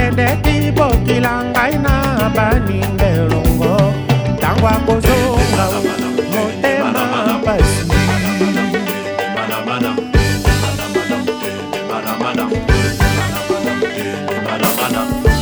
akende tibokila ngai na baninga elongo ntango akozonga motema pasi Thank you.